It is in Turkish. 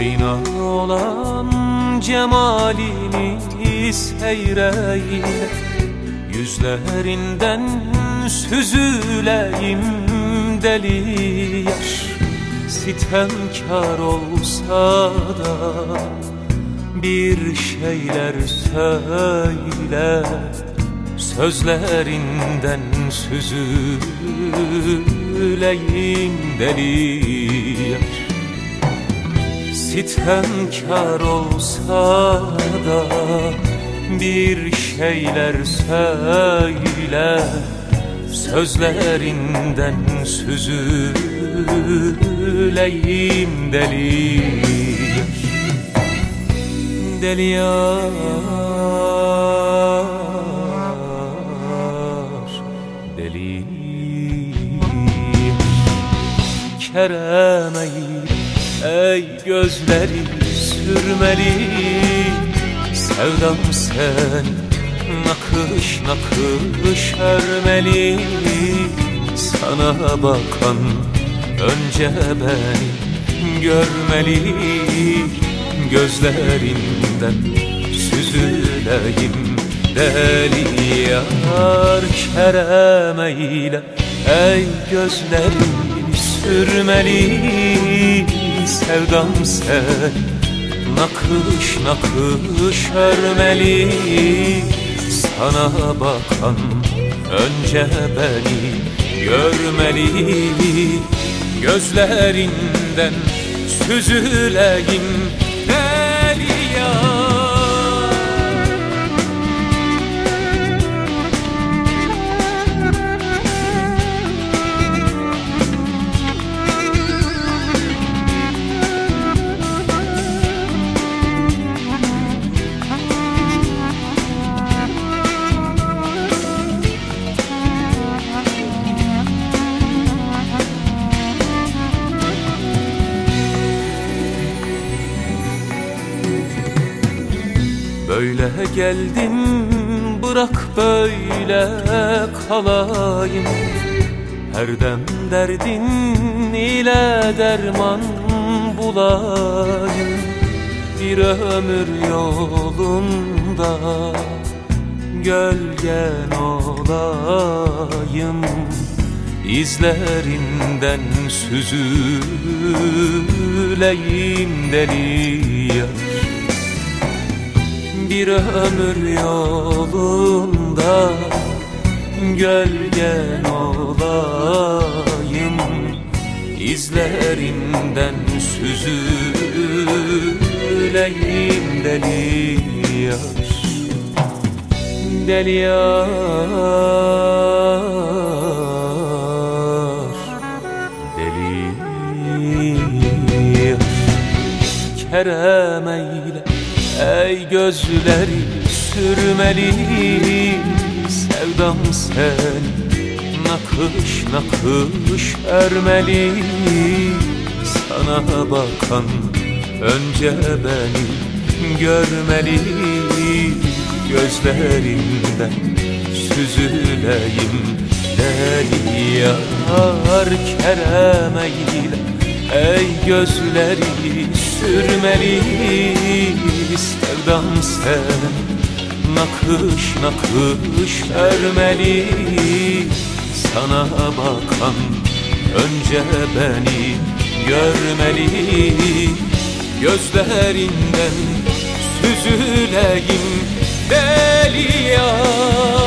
Ayna olan cemalini seyreyle Yüzlerinden süzüleyim deli yaş. Sitemkar olsa da bir şeyler söyle Sözlerinden süzüleyim deli yaş Sitemkar olsa da bir şeyler söyle Sözlerinden süzüleyim deli. Deli yar Deli. Kerem Ey gözleri sürmeli Sevdam sen nakış nakış örmeli Sana bakan önce beni görmeli Gözlerinden süzüleyim deli yar Kerem eyle. Ey gözleri sürmeli sevdam sen Nakış nakış örmeli. Sana bakan önce beni görmeli. Gözlerinden süzüleyim geldim bırak böyle kalayım. Her dem derdin ile derman bulayım. Bir ömür yolunda gölgen olayım. İzlerinden süzüleyim deli yar bir ömür yolunda gölgen olayım İzlerinden süzüleyim deli yar. Deli yar Deli yar. Kerem eyle Ey gözleri sürmeli Sevdam sen Nakış nakış örmeli Sana bakan önce beni görmeli Gözlerinden süzüleyim deli yar Kerem eyle Ey gözleri sürmeli sevdam sen Nakış nakış örmeli Sana bakan önce beni görmeli. Gözlerinden süzüleyim deli yar